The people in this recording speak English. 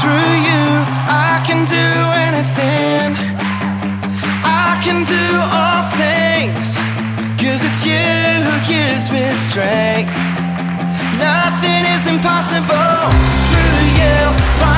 Through you, I can do anything. I can do all things. Cause it's you who gives me strength. Nothing is impossible. Through you.